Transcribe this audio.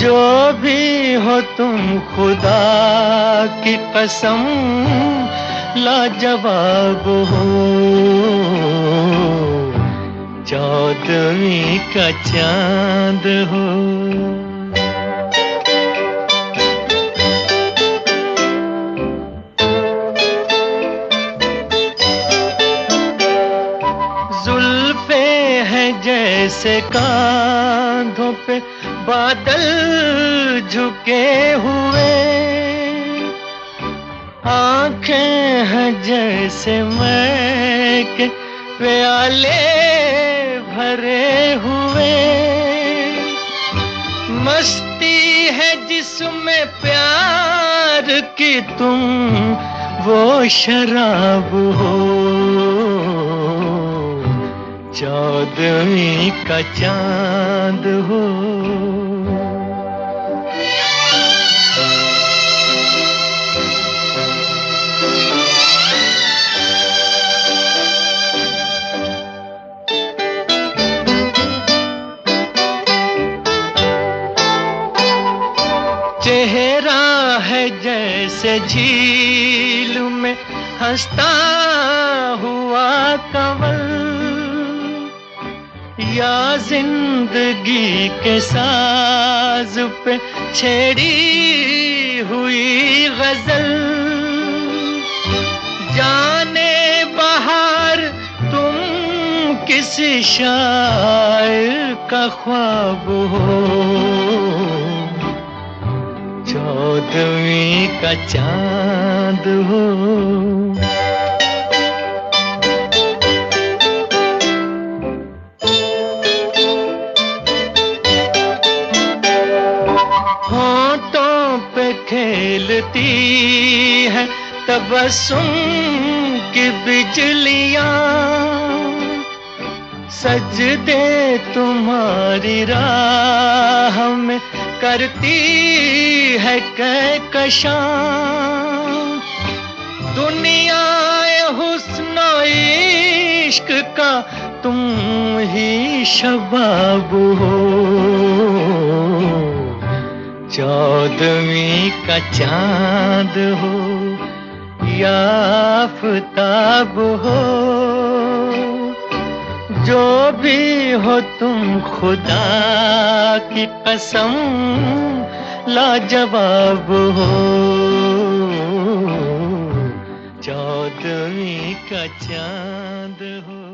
जो भी हो तुम खुदा की कसम, लाजवाब हो। चौदवी का चाँद हो। जुल्फे है जैसे कांधों पे बादल झुके हुए। आँखें हैं जैसे मैक, प्याले भरे हुए। मस्ती है जिसमें प्यार की तुम, वो शराब हो। चौदवी का चाँद हो। चेहरा है जैसे झील में हंसता हुआ कंवल। या ज़िंदगी के साज पे छेड़ी हुई गज़ल। जाने बाहर तुम किसी शायर का ख्वाब हो? चौदवी का चाँद हो। होठों पे खेलती है तबसुम की बिजलियाँ। सजदे तुम्हारी राह में करती है कहकशां दुनिया हुस्न इश्क का तुम ही शबाब हो। चौदवी का चाँद हो या आफताब हो। जो भी हो तुम खुदा की कसम लाजवाब हो। चौदवी का चाँद हो।